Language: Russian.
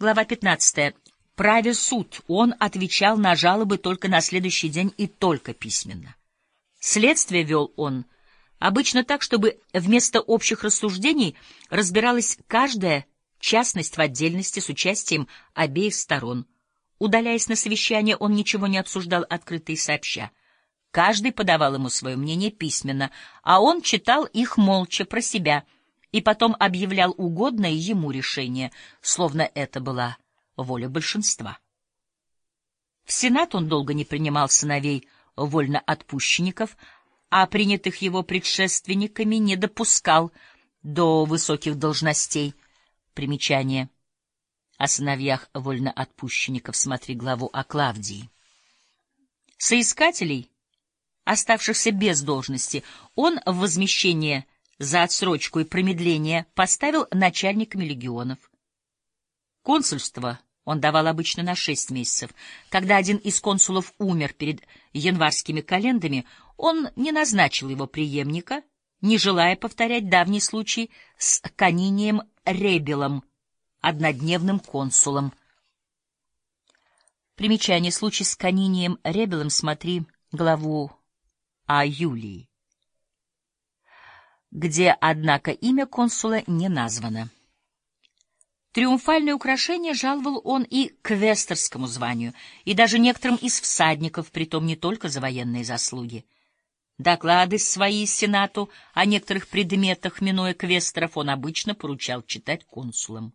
Глава 15. Праве суд. Он отвечал на жалобы только на следующий день и только письменно. Следствие вел он обычно так, чтобы вместо общих рассуждений разбиралась каждая частность в отдельности с участием обеих сторон. Удаляясь на совещание, он ничего не обсуждал открыто и сообща. Каждый подавал ему свое мнение письменно, а он читал их молча про себя и потом объявлял угодное ему решение, словно это была воля большинства. В Сенат он долго не принимал сыновей вольноотпущенников, а принятых его предшественниками не допускал до высоких должностей. Примечание. О сыновьях вольноотпущенников смотри главу о Клавдии. Соискателей, оставшихся без должности, он в возмещение за отсрочку и промедление поставил начальниками легионов. Консульство он давал обычно на шесть месяцев. Когда один из консулов умер перед январскими календами, он не назначил его преемника, не желая повторять давний случай с Канинием Ребелом, однодневным консулом. Примечание. Случай с Канинием Ребелом смотри главу о Юлии, где, однако, имя консула не названо. Триумфальное украшение жаловал он и к званию, и даже некоторым из всадников, притом не только за военные заслуги. Доклады свои Сенату о некоторых предметах, минуя квестеров, он обычно поручал читать консулам.